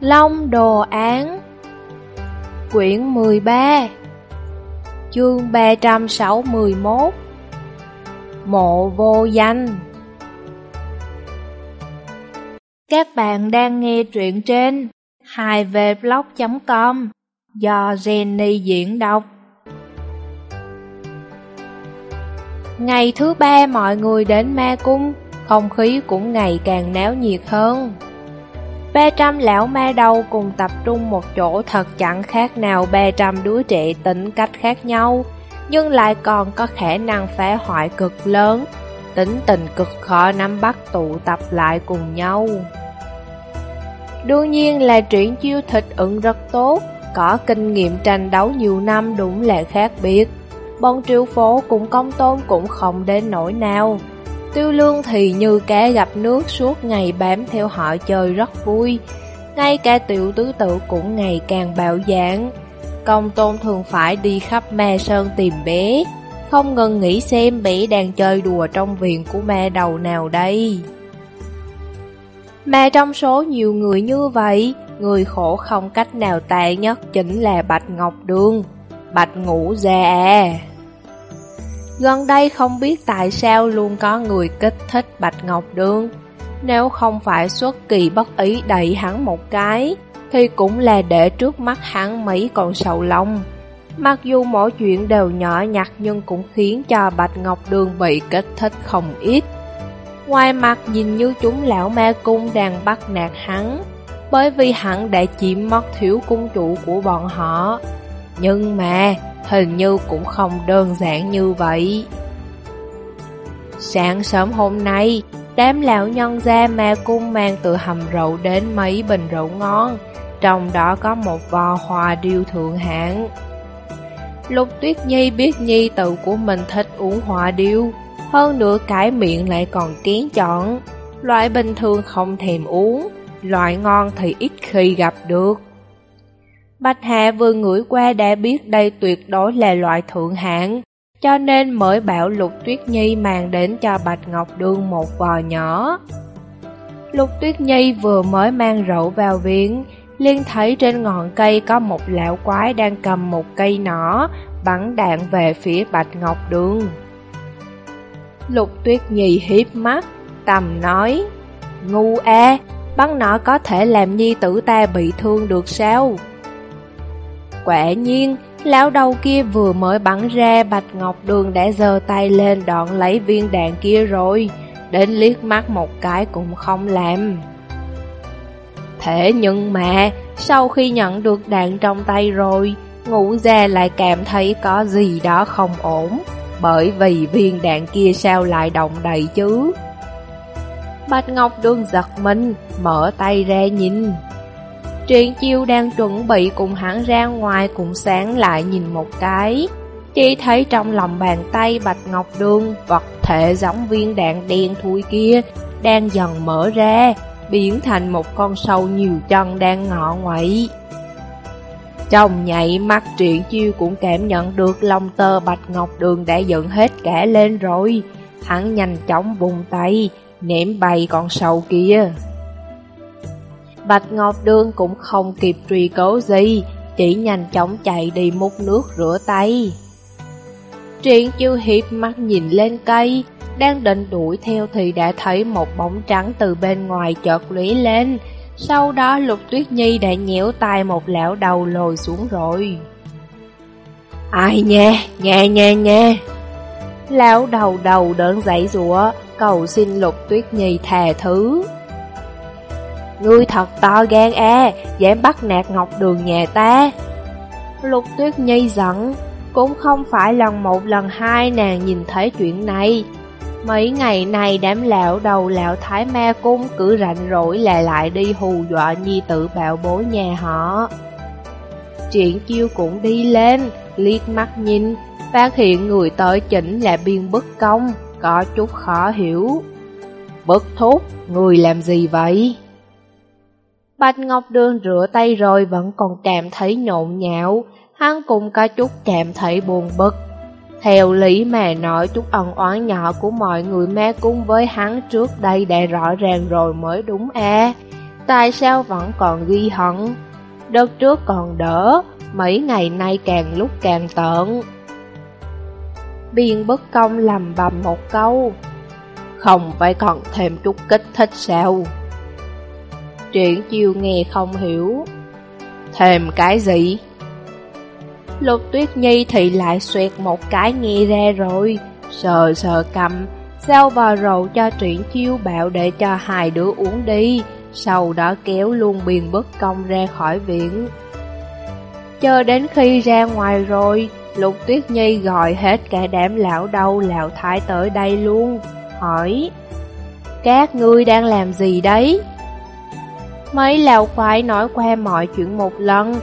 Long Đồ Án Quyển 13 Chương 361 Mộ vô danh Các bạn đang nghe truyện trên 2vblog.com do Jenny diễn đọc Ngày thứ ba mọi người đến ma cung, không khí cũng ngày càng náo nhiệt hơn. 300 lão ma đầu cùng tập trung một chỗ thật chẳng khác nào 300 đứa trẻ tính cách khác nhau, nhưng lại còn có khả năng phá hoại cực lớn, tính tình cực khó nắm bắt tụ tập lại cùng nhau. Đương nhiên là triển chiêu thịt ứng rất tốt, có kinh nghiệm tranh đấu nhiều năm đúng là khác biệt. Bọn triệu phố cũng công tôn cũng không đến nỗi nào. Tiêu lương thì như cá gặp nước suốt ngày bám theo họ chơi rất vui. Ngay cả tiểu tứ tự cũng ngày càng bạo dạn Công tôn thường phải đi khắp ma sơn tìm bé. Không ngừng nghĩ xem bé đang chơi đùa trong viện của ma đầu nào đây. Mà trong số nhiều người như vậy, người khổ không cách nào tệ nhất chính là Bạch Ngọc Đường. Bạch Ngũ già à. Gần đây không biết tại sao luôn có người kích thích Bạch Ngọc Đường. Nếu không phải xuất kỳ bất ý đẩy hắn một cái, thì cũng là để trước mắt hắn mấy con sầu lông. Mặc dù mỗi chuyện đều nhỏ nhặt nhưng cũng khiến cho Bạch Ngọc Đường bị kích thích không ít. Ngoài mặt nhìn như chúng lão ma cung đang bắt nạt hắn, bởi vì hắn đã chiếm mất thiếu cung chủ của bọn họ. Nhưng mà, hình như cũng không đơn giản như vậy. Sáng sớm hôm nay, đám lão nhân gia ma cung mang từ hầm rượu đến mấy bình rượu ngon, trong đó có một vò hoa điêu thượng hạng. Lục Tuyết Nhi biết Nhi tự của mình thích uống hoa điêu, hơn nữa cái miệng lại còn kiến chọn. Loại bình thường không thèm uống, loại ngon thì ít khi gặp được. Bạch Hạ vừa ngửi qua đã biết đây tuyệt đối là loại thượng hạng, cho nên mới bảo Lục Tuyết Nhi mang đến cho Bạch Ngọc Đương một vò nhỏ. Lục Tuyết Nhi vừa mới mang rượu vào viện, liền thấy trên ngọn cây có một lão quái đang cầm một cây nỏ, bắn đạn về phía Bạch Ngọc Đường. Lục Tuyết Nhi hiếp mắt, tầm nói, Ngu a, bắn nỏ có thể làm nhi tử ta bị thương được sao? Quả nhiên, lão đầu kia vừa mới bắn ra Bạch Ngọc Đường đã giơ tay lên đoạn lấy viên đạn kia rồi, đến liếc mắt một cái cũng không làm. Thế nhưng mà, sau khi nhận được đạn trong tay rồi, ngủ ra lại cảm thấy có gì đó không ổn, bởi vì viên đạn kia sao lại động đậy chứ. Bạch Ngọc Đường giật mình, mở tay ra nhìn. Triển chiêu đang chuẩn bị cùng hắn ra ngoài cũng sáng lại nhìn một cái. Chỉ thấy trong lòng bàn tay Bạch Ngọc Đường, vật thể giống viên đạn đen thui kia, đang dần mở ra, biến thành một con sâu nhiều chân đang ngọ ngoậy. Trong nhảy mắt triển chiêu cũng cảm nhận được lòng tơ Bạch Ngọc Đường đã dựng hết cả lên rồi. Hắn nhanh chóng vùng tay, ném bay con sâu kia. Bạch Ngọc đương cũng không kịp truy cấu gì, chỉ nhanh chóng chạy đi múc nước rửa tay. Triển chiêu hiệp mắt nhìn lên cây, đang định đuổi theo thì đã thấy một bóng trắng từ bên ngoài chợt lũy lên. Sau đó Lục Tuyết Nhi đã nhéo tay một lão đầu lồi xuống rồi. Ai nha, nha nha nha. Lão đầu đầu đớn dãy rủa cầu xin Lục Tuyết Nhi thà thứ. Ngươi thật to gan e, dám bắt nạt ngọc đường nhà ta. Lục Tuyết Nhi giận, cũng không phải lần một lần hai nàng nhìn thấy chuyện này. Mấy ngày này đám lão đầu lão thái ma cung cứ rảnh rỗi là lại đi hù dọa nhi tử bạo bố nhà họ. Chuyện chiêu cũng đi lên, liếc mắt nhìn, phát hiện người tới chỉnh là biên bất công, có chút khó hiểu. bất thúc, người làm gì vậy? Bạch Ngọc Đường rửa tay rồi vẫn còn cảm thấy nhộn nhạo, hắn cũng có chút cảm thấy buồn bực. Theo lý mà nói chút ẩn oán nhỏ của mọi người mê cung với hắn trước đây đã rõ ràng rồi mới đúng à. Tại sao vẫn còn ghi hận? Đợt trước còn đỡ, mấy ngày nay càng lúc càng tợn. Biên bất công lầm bầm một câu. Không phải còn thêm chút kích thích sao? Triển chiêu nghe không hiểu. Thêm cái gì? Lục tuyết nhi thì lại xoẹt một cái nghe ra rồi, sờ sờ cầm, giao vào rầu cho triển chiêu bạo để cho hai đứa uống đi, sau đó kéo luôn biền bất công ra khỏi viện. Chờ đến khi ra ngoài rồi, Lục Tuyết Nhi gọi hết cả đám lão đâu lão thái tới đây luôn, hỏi Các ngươi đang làm gì đấy? Mấy lão quái nói qua mọi chuyện một lần,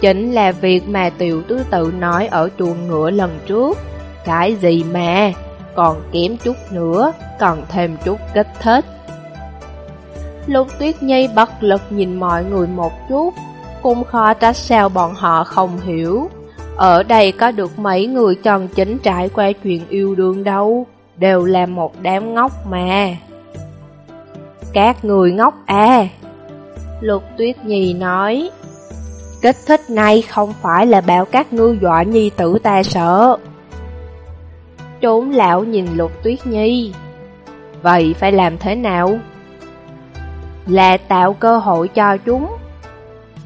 chính là việc mà tiểu tứ tự nói ở chuồng ngựa lần trước. Cái gì mà, còn kém chút nữa, còn thêm chút kích thích. Lục Tuyết Nhi bất lực nhìn mọi người một chút, cũng khó trách sao bọn họ không hiểu. Ở đây có được mấy người chân chính trải qua chuyện yêu đương đâu, đều là một đám ngốc mà. Các người ngốc à? Lục Tuyết Nhi nói, kích thích này không phải là bảo các ngư dọa nhi tử ta sợ. Trốn lão nhìn Lục Tuyết Nhi, vậy phải làm thế nào? Là tạo cơ hội cho chúng.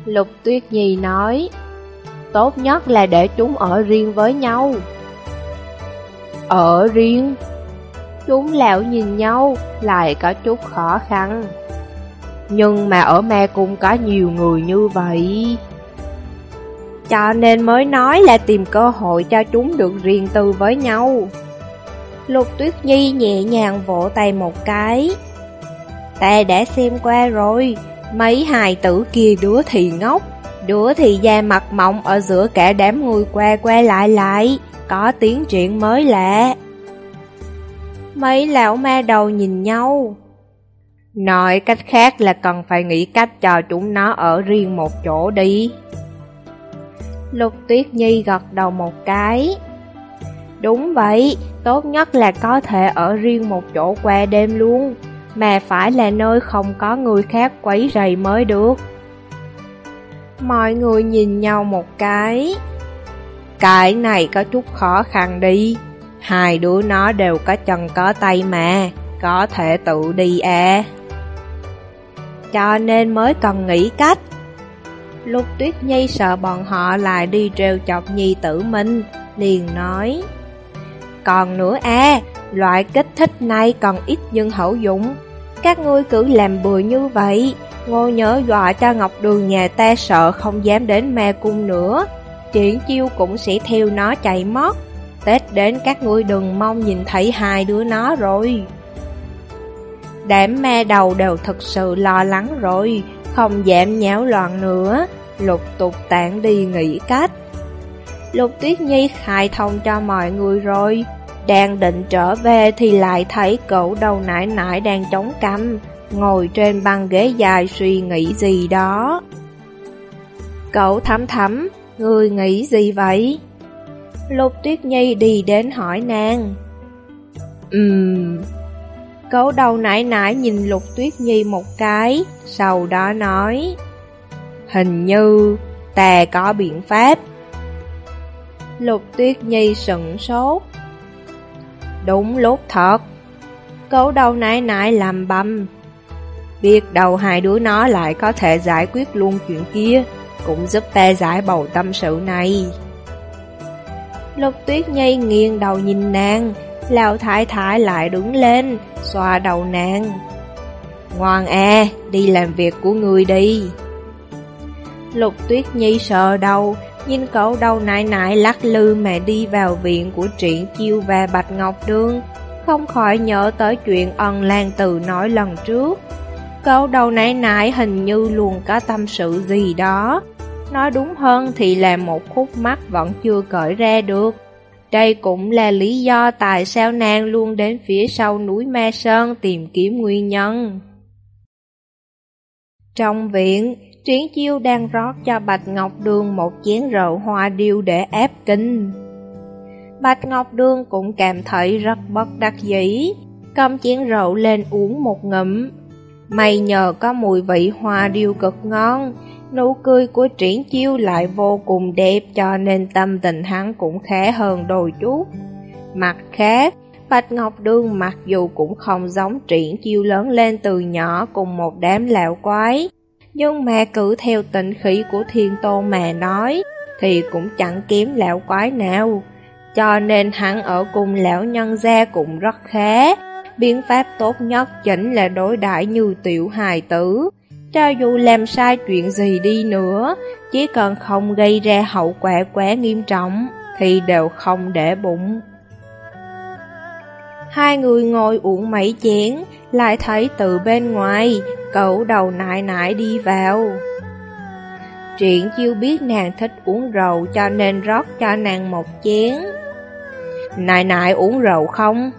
Lục Tuyết Nhi nói, tốt nhất là để chúng ở riêng với nhau. Ở riêng? Chúng lão nhìn nhau, lại có chút khó khăn. Nhưng mà ở ma cung có nhiều người như vậy. Cho nên mới nói là tìm cơ hội cho chúng được riêng tư với nhau. Lục Tuyết Nhi nhẹ nhàng vỗ tay một cái. Ta đã xem qua rồi, mấy hài tử kia đứa thì ngốc, đứa thì da mặt mộng ở giữa cả đám người qua qua lại lại, có tiếng chuyện mới lạ. Mấy lão ma đầu nhìn nhau. Nói cách khác là cần phải nghĩ cách cho chúng nó ở riêng một chỗ đi. Lục Tuyết Nhi gật đầu một cái. Đúng vậy, tốt nhất là có thể ở riêng một chỗ qua đêm luôn mà phải là nơi không có người khác quấy rầy mới được. Mọi người nhìn nhau một cái. Cái này có chút khó khăn đi. Hai đứa nó đều có chân có tay mà, có thể tự đi à. Cho nên mới cần nghĩ cách. Lục Tuyết Nhi sợ bọn họ lại đi trêu chọc nhi tử mình, liền nói. Còn nữa à, loại kích thích này còn ít nhưng hữu dụng. Các ngươi cứ làm bừa như vậy, ngô nhớ dọa cho Ngọc Đường nhà ta sợ không dám đến ma cung nữa. Triển chiêu cũng sẽ theo nó chạy mất. Tết đến các ngươi đừng mong nhìn thấy hai đứa nó rồi. Đám ma đầu đều thật sự lo lắng rồi, không dám nháo loạn nữa, lục tục tản đi nghỉ cách. Lục Tuyết Nhi khai thông cho mọi người rồi, đang định trở về thì lại thấy cậu đầu nải nải đang chống cằm, ngồi trên băng ghế dài suy nghĩ gì đó. Cậu thấm thấm, người nghĩ gì vậy? Lục Tuyết Nhi đi đến hỏi nàng. Ừm... Cậu đầu nãy nãy nhìn Lục Tuyết Nhi một cái, sau đó nói. Hình như ta có biện pháp. Lục Tuyết Nhi sững sốt, Đúng lúc thật Cậu đầu nãy nãy làm băm Biết đầu hai đứa nó lại có thể giải quyết luôn chuyện kia Cũng giúp ta giải bầu tâm sự này Lục tuyết nhi nghiêng đầu nhìn nàng Lão thái thái lại đứng lên Xoa đầu nàng Ngoan à, đi làm việc của người đi Lục tuyết nhi sợ đầu Nhìn cậu đầu nại nại lắc lư mà đi vào viện của Triển Chiêu và Bạch Ngọc Đường, không khỏi nhớ tới chuyện ân lan từ nói lần trước. Cậu đầu nại nại hình như luôn có tâm sự gì đó. Nói đúng hơn thì là một khúc mắt vẫn chưa cởi ra được. Đây cũng là lý do tại sao nàng luôn đến phía sau núi Ma Sơn tìm kiếm nguyên nhân. Trong viện, Triển chiêu đang rót cho Bạch Ngọc Đường một chén rượu hoa điêu để ép kinh. Bạch Ngọc Đường cũng cảm thấy rất bất đắc dĩ, cầm chén rượu lên uống một ngụm. May nhờ có mùi vị hoa điêu cực ngon, nụ cười của triển chiêu lại vô cùng đẹp cho nên tâm tình hắn cũng khá hơn đôi chút. Mặt khác, Bạch Ngọc Đương mặc dù cũng không giống triển chiêu lớn lên từ nhỏ cùng một đám lão quái, nhưng mà cứ theo tịnh khí của thiên tôn mà nói, thì cũng chẳng kém lão quái nào. Cho nên hắn ở cùng lão nhân gia cũng rất khá. Biện pháp tốt nhất chính là đối đãi như tiểu hài tử. Cho dù làm sai chuyện gì đi nữa, chỉ cần không gây ra hậu quả quá nghiêm trọng, thì đều không để bụng. Hai người ngồi uống mấy chén, lại thấy từ bên ngoài, cậu đầu nại nại đi vào. Triển chiêu biết nàng thích uống rượu cho nên rót cho nàng một chén. Nại nại uống rượu không?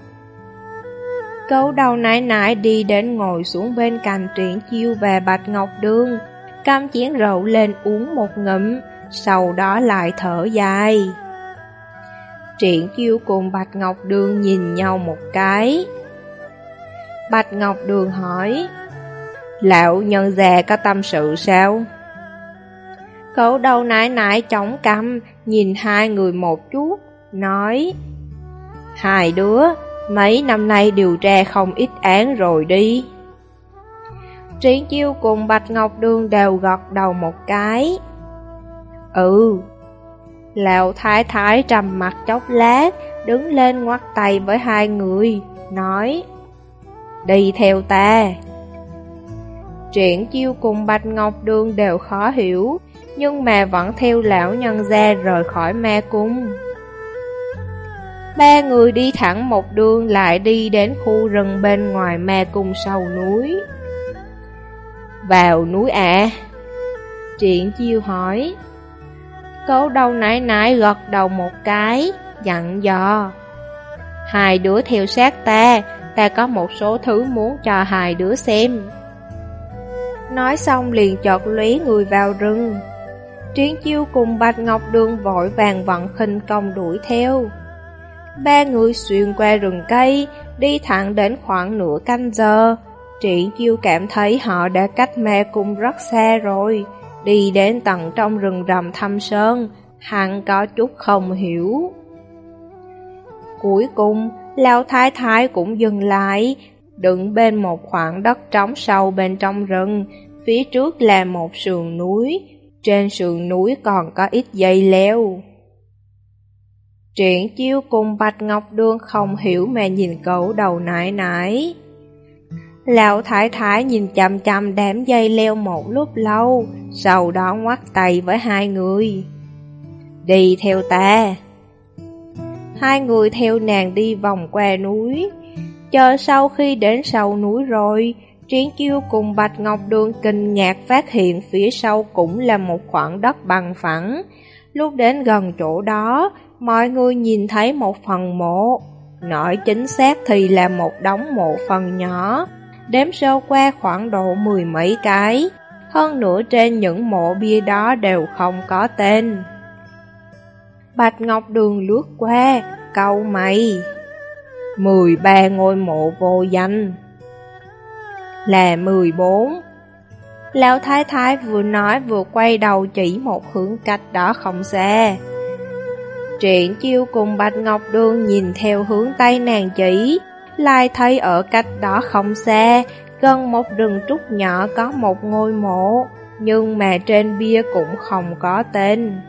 Cậu đầu nại nại đi đến ngồi xuống bên cạnh triển chiêu về bạch ngọc đương, cam chén rượu lên uống một ngụm, sau đó lại thở dài. Triển chiêu cùng Bạch Ngọc Đường nhìn nhau một cái. Bạch Ngọc Đường hỏi, Lão nhân già có tâm sự sao? Cậu đầu nải nải chống cằm, nhìn hai người một chút, nói, Hai đứa, mấy năm nay điều tra không ít án rồi đi. Triển chiêu cùng Bạch Ngọc Đường đều gật đầu một cái. Ừ, Lão thái thái trầm mặt chốc lát, đứng lên ngoắt tay với hai người, nói Đi theo ta Triển chiêu cùng Bạch Ngọc Đường đều khó hiểu, nhưng mà vẫn theo lão nhân gia rời khỏi ma cung. Ba người đi thẳng một đường lại đi đến khu rừng bên ngoài ma cung sau núi. Vào núi ạ? À? Triển chiêu hỏi. Cấu đầu nãy nãy gật đầu một cái, dặn dò. Hai đứa theo sát ta, ta có một số thứ muốn cho hai đứa xem. Nói xong liền chọt lóe người vào rừng. Triển chiêu cùng Bạch Ngọc Đường vội vàng vận khinh công đuổi theo. Ba người xuyên qua rừng cây, đi thẳng đến khoảng nửa canh giờ. Triển chiêu cảm thấy họ đã cách mẹ cung rất xa rồi. Đi đến tận trong rừng rầm thăm sơn, hắn có chút không hiểu. Cuối cùng, Lão Thái Thái cũng dừng lại, đứng bên một khoảng đất trống sâu bên trong rừng, phía trước là một sườn núi, trên sườn núi còn có ít dây leo. Triển chiêu cùng Bạch Ngọc Đương không hiểu mà nhìn cậu đầu nải nải. Lão thái thái nhìn chằm chằm đám dây leo một lúc lâu, sau đó ngoắt tay với hai người. Đi theo ta. Hai người theo nàng đi vòng qua núi. Chờ sau khi đến sau núi rồi, Triển Chiêu cùng Bạch Ngọc Đường kinh ngạc phát hiện phía sau cũng là một khoảng đất bằng phẳng. Lúc đến gần chỗ đó, mọi người nhìn thấy một phần mộ. Nói chính xác thì là một đống mộ phần nhỏ, đếm sơ qua khoảng độ mười mấy cái. Hơn nữa trên những mộ bia đó đều không có tên. Bạch Ngọc Đường lướt qua, câu mày. mười ba ngôi mộ vô danh. Là mười bốn. Lão Thái Thái vừa nói vừa quay đầu chỉ một hướng cách đó không xa. Triển chiêu cùng Bạch Ngọc Đường nhìn theo hướng tay nàng chỉ, lại thấy ở cách đó không xa, gần một rừng trúc nhỏ có một ngôi mộ, nhưng mà trên bia cũng không có tên.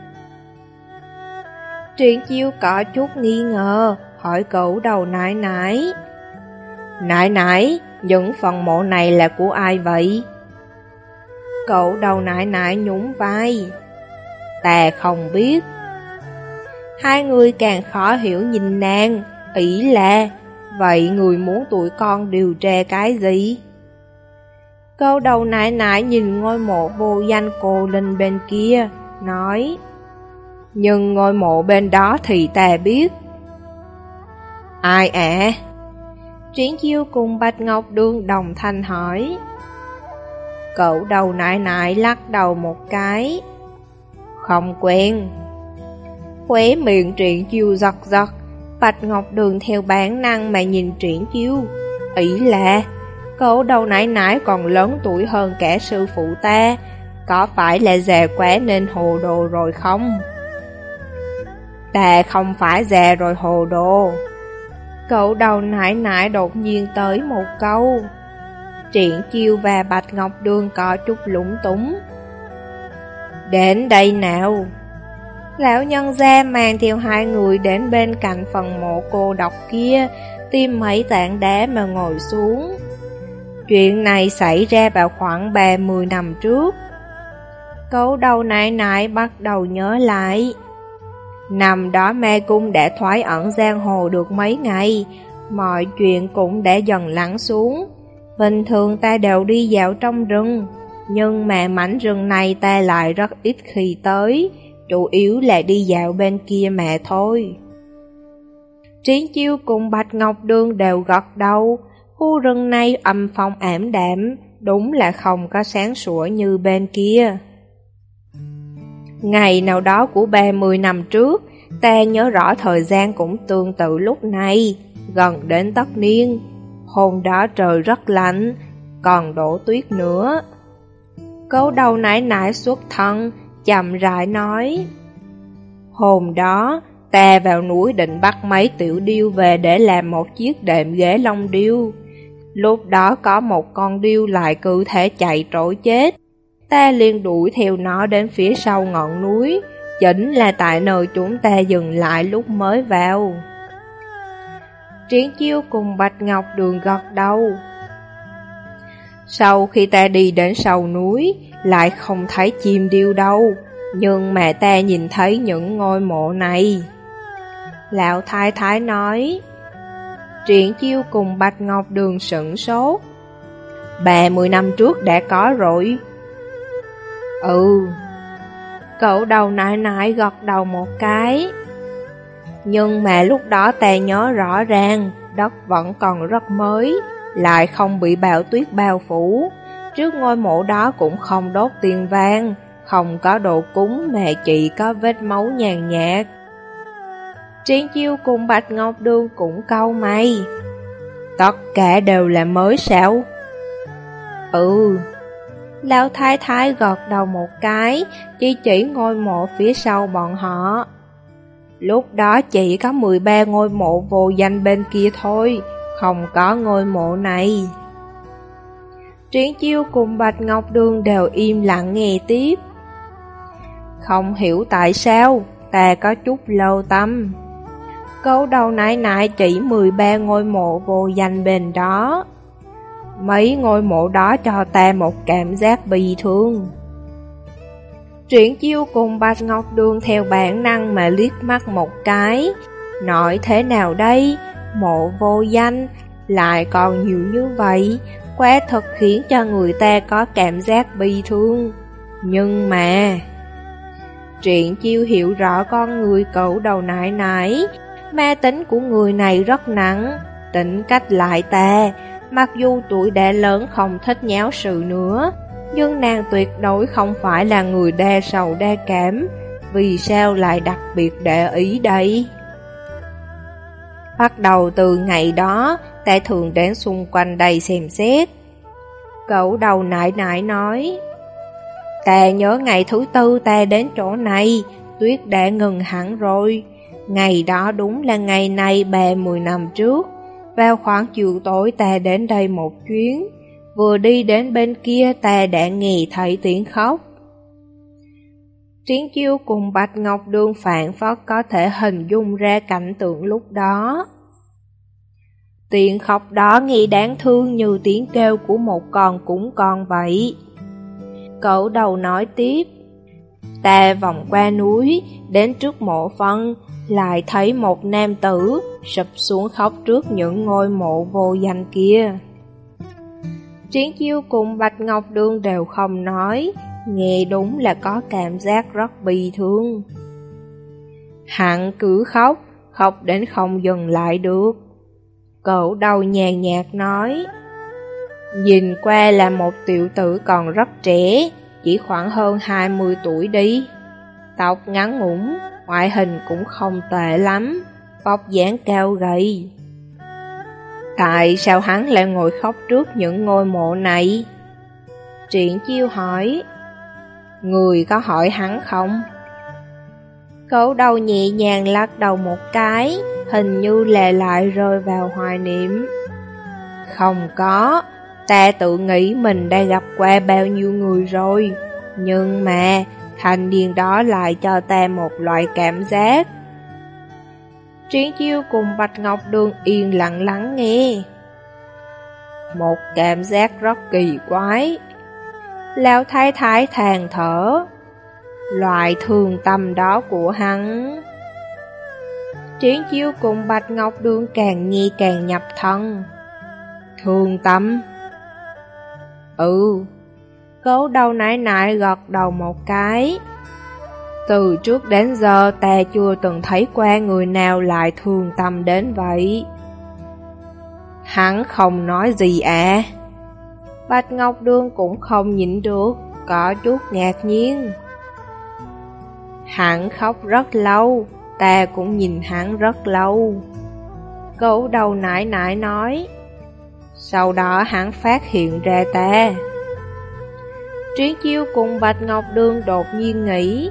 Triển chiêu có chút nghi ngờ, hỏi cậu đầu nãi nãi. Nãi nãi, những phần mộ này là của ai vậy? Cậu đầu nãi nãi nhún vai. Ta không biết. Hai người càng khó hiểu nhìn nàng, ý là, vậy người muốn tụi con điều tra cái gì? Câu đầu nại nại nhìn ngôi mộ vô danh cô Linh bên kia, nói Nhưng ngôi mộ bên đó thì ta biết Ai ạ? À? Triển chiêu cùng Bạch Ngọc Đương đồng thanh hỏi Cậu đầu nại nại lắc đầu một cái Không quen Khóe miệng triển chiêu giật giật Bạch Ngọc Đường theo bản năng mà nhìn triển chiêu Ỷ là Cậu đầu nãy nãy còn lớn tuổi hơn cả sư phụ ta, có phải là già quá nên hồ đồ rồi không? Ta không phải già rồi hồ đồ. Cậu đầu nãy nãy đột nhiên tới một câu. Triển chiêu và Bạch Ngọc Đường có chút lũng túng. Đến đây nào! Lão nhân gia mang theo hai người đến bên cạnh phần mộ cô độc kia, tìm mấy tảng đá mà ngồi xuống. Chuyện này xảy ra vào khoảng 30 năm trước. Cấu đầu nại nại bắt đầu nhớ lại. Năm đó mê cung đã thoái ẩn giang hồ được mấy ngày, mọi chuyện cũng đã dần lắng xuống. Bình thường ta đều đi dạo trong rừng, nhưng mà mảnh rừng này ta lại rất ít khi tới, chủ yếu là đi dạo bên kia mà thôi. Triển chiêu cùng Bạch Ngọc Đường đều gật đầu, khu rừng này âm phong ảm đạm, đúng là không có sáng sủa như bên kia. Ngày nào đó của 30 năm trước, ta nhớ rõ thời gian cũng tương tự lúc này, gần đến tất niên. Hôm đó trời rất lạnh, còn đổ tuyết nữa. Cấu đầu nải nải xuất thân, chậm rãi nói. Hôm đó, ta vào núi định bắt mấy tiểu điêu về để làm một chiếc đệm ghế lông điêu. Lúc đó có một con điêu lại cứ thể chạy trỗi chết. Ta liền đuổi theo nó đến phía sau ngọn núi, chính là tại nơi chúng ta dừng lại lúc mới vào. Triển chiêu cùng Bạch Ngọc đường gật đầu. Sau khi ta đi đến sau núi, lại không thấy chim điêu đâu, nhưng mà ta nhìn thấy những ngôi mộ này. Lão thái thái nói, Triển chiêu cùng Bạch Ngọc Đường sửng sốt. Bà mười năm trước đã có rồi. Ừ. Cậu đầu nại nại gật đầu một cái. Nhưng mà lúc đó ta nhớ rõ ràng, đất vẫn còn rất mới, lại không bị bão tuyết bao phủ. Trước ngôi mộ đó cũng không đốt tiền vang, không có đồ cúng mẹ chỉ có vết máu nhàn nhạt. Triển chiêu cùng Bạch Ngọc Đường cũng câu mày. Tất cả đều là mới sao? Ừ. Lão thái thái gọt đầu một cái, chỉ chỉ ngôi mộ phía sau bọn họ. Lúc đó chỉ có 13 ngôi mộ vô danh bên kia thôi, không có ngôi mộ này. Triển chiêu cùng Bạch Ngọc Đường đều im lặng nghe tiếp. Không hiểu tại sao, ta có chút lâu tâm. Câu đầu nại nại chỉ 13 ngôi mộ vô danh bên đó. Mấy ngôi mộ đó cho ta một cảm giác bị thương. Triển chiêu cùng Bạch Ngọc Đường theo bản năng mà liếc mắt một cái. Nói thế nào đây? Mộ vô danh, lại còn nhiều như vậy, quá thật khiến cho người ta có cảm giác bi thương. Nhưng mà... Triển chiêu hiểu rõ con người cậu đầu nại nại, ma tính của người này rất nặng, tính cách lại ta. mặc dù tuổi đã lớn không thích nháo sự nữa, nhưng nàng tuyệt đối không phải là người đa sầu đa cảm, vì sao lại đặc biệt để ý đây? Bắt đầu từ ngày đó, ta thường đến xung quanh đây xem xét. Cậu đầu nại nại nói, Ta nhớ ngày thứ tư ta đến chỗ này, tuyết đã ngừng hẳn rồi. Ngày đó đúng là ngày này ba mười năm trước. Vào khoảng chiều tối ta đến đây một chuyến. Vừa đi đến bên kia ta đã nghe thấy tiếng khóc. Triển chiêu cùng Bạch Ngọc Đường phản phất có thể hình dung ra cảnh tượng lúc đó. Tiếng khóc đó nghe đáng thương như tiếng kêu của một con cũng con vậy. Cậu đầu nói tiếp. Ta vòng qua núi, đến trước mộ phân, lại thấy một nam tử sụp xuống khóc trước những ngôi mộ vô danh kia. Triển chiêu cùng Bạch Ngọc đương đều không nói, nghe đúng là có cảm giác rất bi thương. Hạng cứ khóc, khóc đến không dừng lại được. Cậu đầu nhàn nhạt nói, Nhìn qua là một tiểu tử còn rất trẻ, chỉ khoảng hơn 20 tuổi đi. Tóc ngắn ngủn, ngoại hình cũng không tệ lắm, bóc dáng cao gầy. Tại sao hắn lại ngồi khóc trước những ngôi mộ này? Triển chiêu hỏi Người có hỏi hắn không? Cấu đầu nhẹ nhàng lắc đầu một cái, Hình như lè lại rơi vào hoài niệm. Không có, Ta tự nghĩ mình đã gặp qua bao nhiêu người rồi. Nhưng mà, Thanh niên đó lại cho ta một loại cảm giác. Triển chiêu cùng Bạch Ngọc Đường yên lặng lắng nghe. Một cảm giác rất kỳ quái. Lão thái thái thàn thở. Loại thường tâm đó của hắn. Triển chiêu cùng Bạch Ngọc Đường càng nghi càng nhập thân Thường tâm Ừ. Cố đầu nải nải gật đầu một cái. Từ trước đến giờ ta chưa từng thấy qua người nào lại thường tâm đến vậy. Hắn không nói gì à? Bạch Ngọc Đường cũng không nhịn được, Có chút ngạc nhiên. Hắn khóc rất lâu, Ta cũng nhìn hắn rất lâu. Cậu đầu nải nải nói, Sau đó hắn phát hiện ra ta. Triển chiêu cùng Bạch Ngọc Đường đột nhiên nghĩ,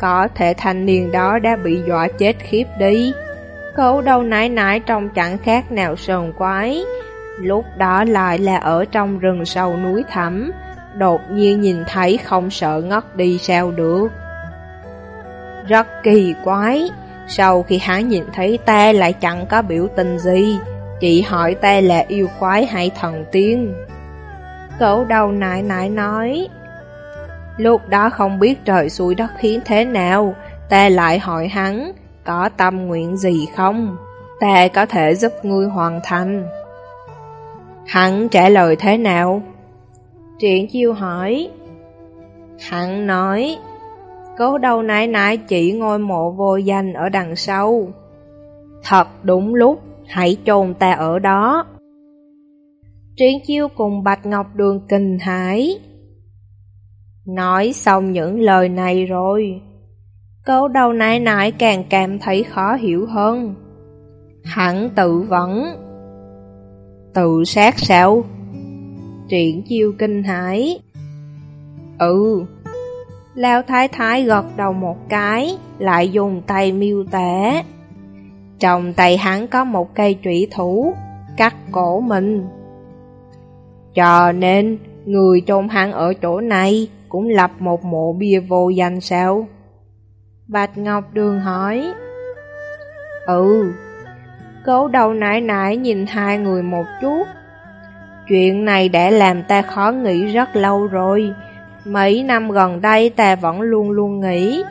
Có thể thanh niên đó đã bị dọa chết khiếp đi. Cậu đầu nải nải trong chẳng khác nào sờn quái, Lúc đó lại là ở trong rừng sâu núi thẳm, Đột nhiên nhìn thấy không sợ ngất đi sao được. Rất kỳ quái. Sau khi hắn nhìn thấy ta lại chẳng có biểu tình gì. Chỉ hỏi ta là yêu quái hay thần tiên? Cậu đầu nại nại nói Lúc đó không biết trời xuôi đất khiến thế nào. Ta lại hỏi hắn Có tâm nguyện gì không? Ta có thể giúp ngươi hoàn thành. Hắn trả lời thế nào? Triển chiêu hỏi. Hắn nói, cố đầu nãy nãy chỉ ngôi mộ vô danh ở đằng sau. Thật đúng lúc, hãy chôn ta ở đó. Triển chiêu cùng Bạch Ngọc Đường kinh hãi. Nói xong những lời này rồi, cố đầu nãy nãy càng cảm thấy khó hiểu hơn. hẳn tự vấn Tự sát sao? Triển chiêu kinh hãi. Ừ. Lao thái thái gật đầu một cái, lại dùng tay miêu tả. Trong tay hắn có một cây trụy thủ, cắt cổ mình. Cho nên, người chôn hắn ở chỗ này cũng lập một mộ bia vô danh sao? Bạch Ngọc Đường hỏi. Ừ, Cố đầu nãy nãy nhìn hai người một chút. Chuyện này đã làm ta khó nghĩ rất lâu rồi. Mấy năm gần đây ta vẫn luôn luôn nghĩ,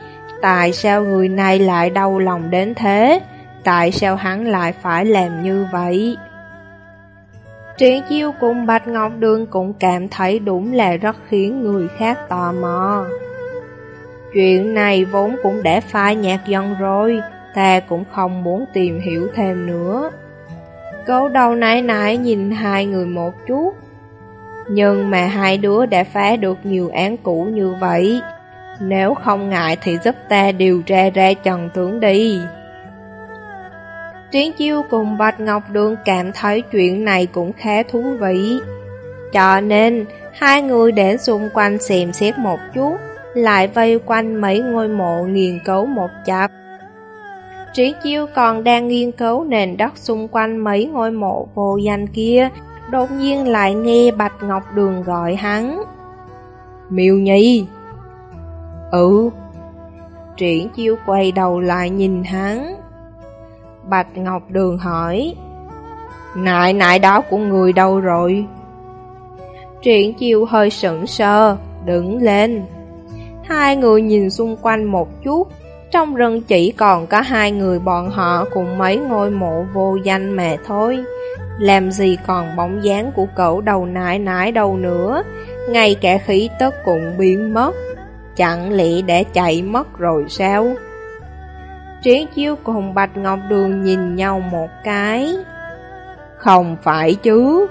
tại sao người này lại đau lòng đến thế? Tại sao hắn lại phải làm như vậy? Triển chiêu cùng Bạch Ngọc Đường cũng cảm thấy đúng là rất khiến người khác tò mò. Chuyện này vốn cũng đã phai nhạt dần rồi, ta cũng không muốn tìm hiểu thêm nữa. Cố đầu nãy nãy nhìn hai người một chút, nhưng mà hai đứa đã phá được nhiều án cũ như vậy. Nếu không ngại thì giúp ta điều tra ra trần tướng đi. Triển chiêu cùng Bạch Ngọc Đường cảm thấy chuyện này cũng khá thú vị. Cho nên, hai người đến xung quanh xem xét một chút, lại vây quanh mấy ngôi mộ nghiên cứu một chập. Triển Chiêu còn đang nghiên cứu nền đất xung quanh mấy ngôi mộ vô danh kia, đột nhiên lại nghe Bạch Ngọc Đường gọi hắn. Miêu Nhi! Ừ! Triển Chiêu quay đầu lại nhìn hắn. Bạch Ngọc Đường hỏi, Nại nại đó của người đâu rồi? Triển Chiêu hơi sững sờ, đứng lên. Hai người nhìn xung quanh một chút, trong rừng chỉ còn có hai người bọn họ cùng mấy ngôi mộ vô danh mà thôi. Làm gì còn bóng dáng của cậu đầu nải nải đâu nữa, ngay cả khí tức cũng biến mất. Chẳng lẽ để chạy mất rồi sao? Triển chiêu cùng Bạch Ngọc Đường nhìn nhau một cái. Không phải chứ.